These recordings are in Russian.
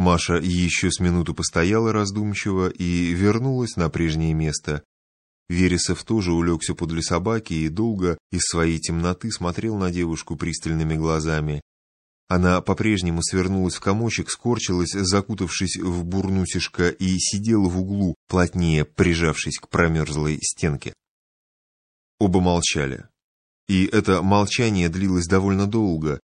Маша еще с минуту постояла раздумчиво и вернулась на прежнее место. Вересов тоже улегся подле собаки и долго из своей темноты смотрел на девушку пристальными глазами. Она по-прежнему свернулась в комочек, скорчилась, закутавшись в бурнусишко, и сидела в углу, плотнее прижавшись к промерзлой стенке. Оба молчали. И это молчание длилось довольно долго.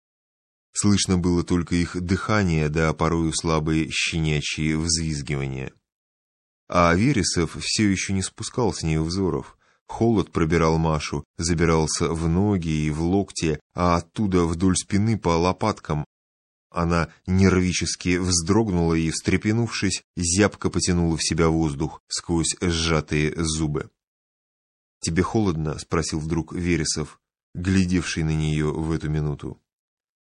Слышно было только их дыхание, да порою слабые щенячьи взвизгивания. А Вересов все еще не спускал с нее взоров. Холод пробирал Машу, забирался в ноги и в локти, а оттуда вдоль спины по лопаткам. Она нервически вздрогнула и, встрепенувшись, зябко потянула в себя воздух сквозь сжатые зубы. «Тебе холодно?» — спросил вдруг Вересов, глядевший на нее в эту минуту.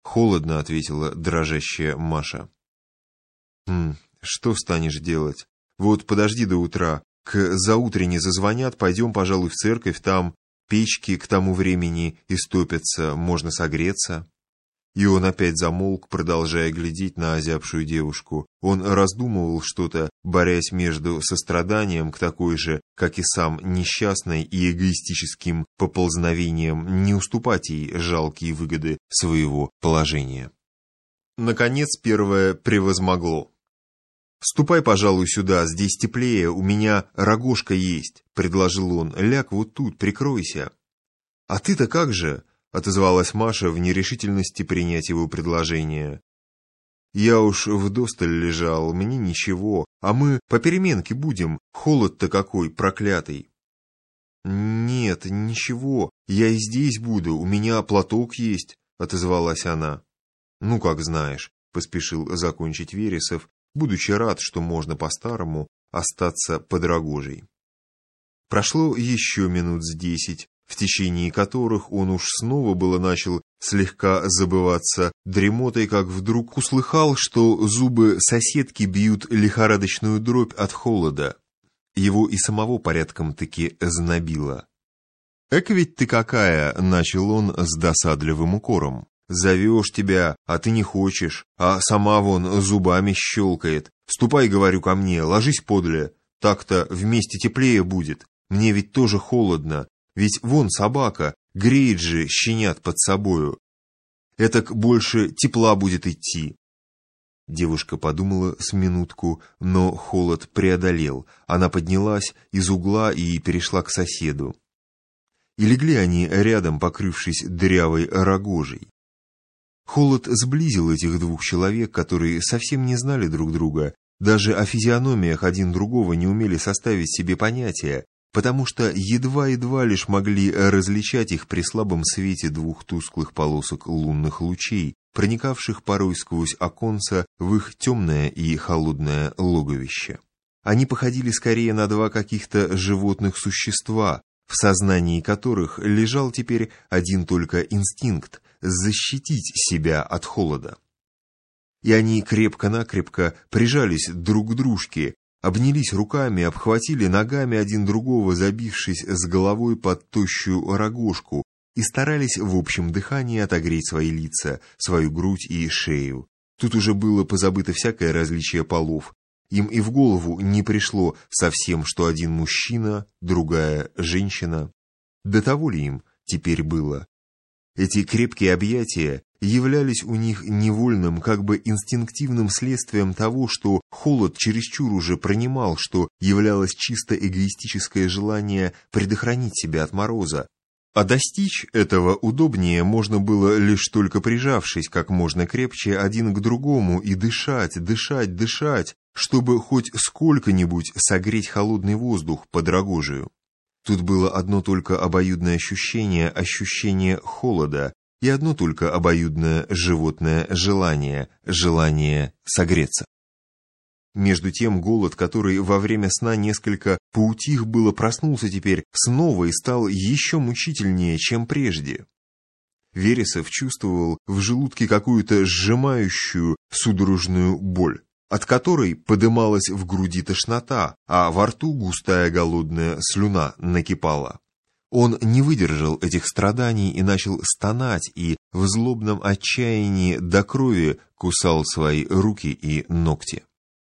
«Холодно», — ответила дрожащая Маша. «Хм, что станешь делать? Вот подожди до утра, к заутрене зазвонят, пойдем, пожалуй, в церковь, там печки к тому времени истопятся, можно согреться». И он опять замолк, продолжая глядеть на озябшую девушку. Он раздумывал что-то, борясь между состраданием к такой же, как и сам, несчастной и эгоистическим поползновением не уступать ей жалкие выгоды своего положения. Наконец первое превозмогло. «Ступай, пожалуй, сюда, здесь теплее, у меня рогожка есть», — предложил он. «Ляг вот тут, прикройся». «А ты-то как же?» — отозвалась Маша в нерешительности принять его предложение. «Я уж вдосталь лежал, мне ничего, а мы по переменке будем, холод-то какой проклятый». «Нет, ничего, я и здесь буду, у меня платок есть», — отозвалась она. «Ну, как знаешь», — поспешил закончить Вересов, будучи рад, что можно по-старому остаться под рогожей. Прошло еще минут с десять, в течение которых он уж снова было начал слегка забываться дремотой, как вдруг услыхал, что зубы соседки бьют лихорадочную дробь от холода. Его и самого порядком-таки знобило. «Эк ведь ты какая!» — начал он с досадливым укором. Зовешь тебя, а ты не хочешь, а сама вон зубами щелкает. Ступай, говорю, ко мне, ложись подле. Так-то вместе теплее будет. Мне ведь тоже холодно. Ведь вон собака, греет же щенят под собою. Этак больше тепла будет идти. Девушка подумала с минутку, но холод преодолел. Она поднялась из угла и перешла к соседу. И легли они рядом, покрывшись дырявой рогожей. Холод сблизил этих двух человек, которые совсем не знали друг друга, даже о физиономиях один другого не умели составить себе понятия, потому что едва-едва лишь могли различать их при слабом свете двух тусклых полосок лунных лучей, проникавших порой сквозь оконца в их темное и холодное логовище. Они походили скорее на два каких-то животных существа, в сознании которых лежал теперь один только инстинкт – защитить себя от холода. И они крепко-накрепко прижались друг к дружке, обнялись руками, обхватили ногами один другого, забившись с головой под тощую рогожку, и старались в общем дыхании отогреть свои лица, свою грудь и шею. Тут уже было позабыто всякое различие полов, им и в голову не пришло совсем, что один мужчина, другая женщина. До того ли им теперь было? Эти крепкие объятия являлись у них невольным, как бы инстинктивным следствием того, что холод чересчур уже пронимал, что являлось чисто эгоистическое желание предохранить себя от мороза, а достичь этого удобнее можно было лишь только прижавшись как можно крепче один к другому и дышать, дышать, дышать, чтобы хоть сколько-нибудь согреть холодный воздух под рогожию. Тут было одно только обоюдное ощущение, ощущение холода, и одно только обоюдное животное желание, желание согреться. Между тем голод, который во время сна несколько поутих было, проснулся теперь снова и стал еще мучительнее, чем прежде. Вересов чувствовал в желудке какую-то сжимающую судорожную боль, от которой подымалась в груди тошнота, а во рту густая голодная слюна накипала. Он не выдержал этих страданий и начал стонать, и в злобном отчаянии до крови кусал свои руки и ногти.